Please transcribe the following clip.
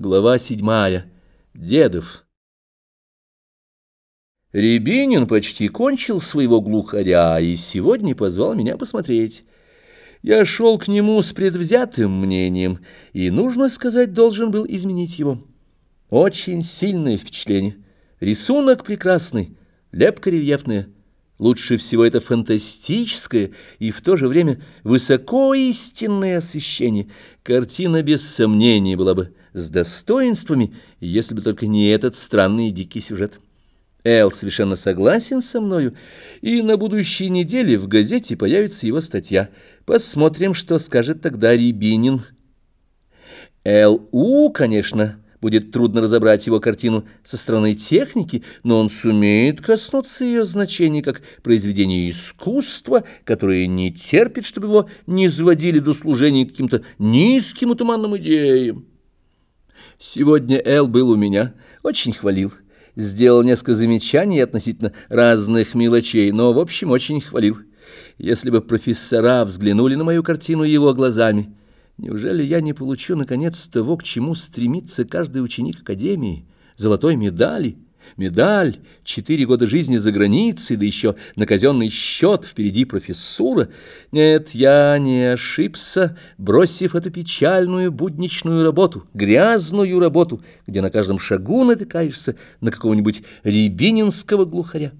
Глава седьмая. Дедов. Рябинин почти кончил своего глухаря и сегодня позвал меня посмотреть. Я шел к нему с предвзятым мнением и, нужно сказать, должен был изменить его. Очень сильное впечатление. Рисунок прекрасный, лепка рельефная. Лучше всего это фантастическое и в то же время высоко истинное освещение. Картина без сомнения была бы с достоинствами, если бы только не этот странный и дикий сюжет. Эл совершенно согласен со мною, и на будущей неделе в газете появится его статья. Посмотрим, что скажет тогда Рябинин. Л.У., конечно, Будет трудно разобрать его картину со стороны техники, но он сумеет коснуться ее значений как произведения искусства, которое не терпит, чтобы его не заводили до служения каким-то низким и туманным идеям. Сегодня Эл был у меня, очень хвалил. Сделал несколько замечаний относительно разных мелочей, но, в общем, очень хвалил. Если бы профессора взглянули на мою картину его глазами, Неужели я не получу, наконец, того, к чему стремится каждый ученик Академии? Золотой медали? Медаль, четыре года жизни за границей, да еще на казенный счет впереди профессура. Нет, я не ошибся, бросив эту печальную будничную работу, грязную работу, где на каждом шагу натыкаешься на какого-нибудь рябининского глухаря.